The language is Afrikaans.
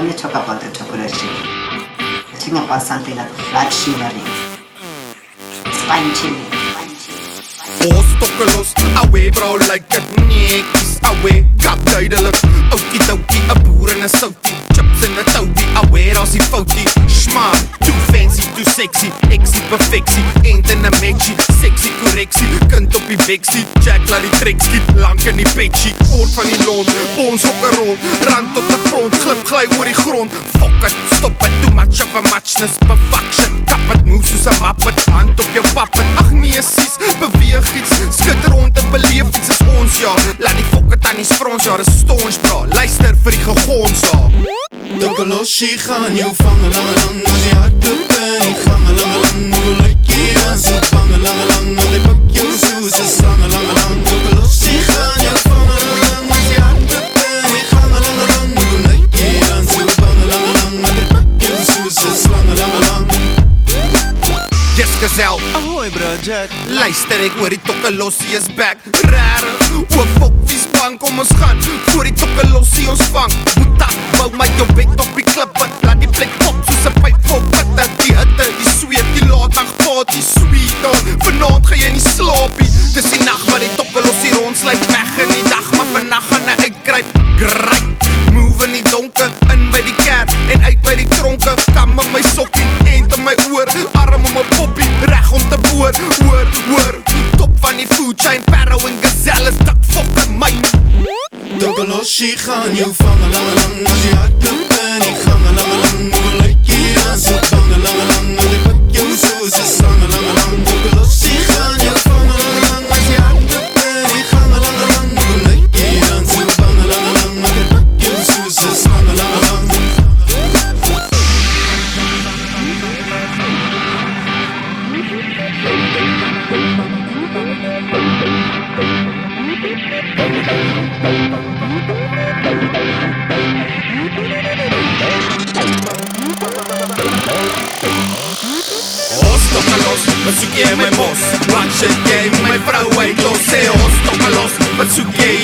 Let me talk about the topology, you're think about something like blood shivering, spine chilling. Oorsprokeloos, ouwe vrouw lijkt het niks Ouwe, kap duidelijk, ookie dokie sexy, exie perfeksie, end in 'n matchie, sexy korreksie, kind op die beksie, Jack laat die trek skiet, lank in die petjie, oort van die lont, ons op 'n rond, rand tot 'n front, glip gly oor die grond. Fuck it, stop it, too much of a muchness, perfection, kap het move soos 'n mappet, hand op jou pappet, ag nee sis, beweeg iets, skud rond en beleef iets is ons ja, laat die fokke tannies frons ja, dis stons bra, luister vir die gegons ja. komt ook al los, je gaat een nieuw vangen Lange lang, als je hart doet ik gangen Lange lang, nu wil ik je aan zoek vangen lange lang, al die pak je zoes lange lang, al je vangen lang, als je ik lang, nu ik je aan lang, die pak is Yes, gezel. Ahoy, bro, Jack Luister, ik hoor die is back. Rare, hoe fok, span, kom ons gaan, voor die tokkelossie ons vang, moet tak, bou my jou bed op die klip, wat laat die plek pop soos 'n pyp vol pitte, die hitte, die sweet, die laatdag party, sweet on, vanavond ga jy nie slaapie, dis die nacht waar die tokkelossie rondsluit weg in die dag, maar vannacht gaan hy uitkryp, gryp, move in die donker, in by die kerk, en uit by die tronke, kam in my sokkie, end in my oor, arm om my poppie, reg om te boor, hoor, hoor, van die food chain, parrow en gazelle is dik fucking myn. Dokoloshi gaan jou vang lang lang as jy hart op en die gang Ostópalos, but you gave me boss. Watch it game, my frau, wait, don't say Ostópalos, but you gave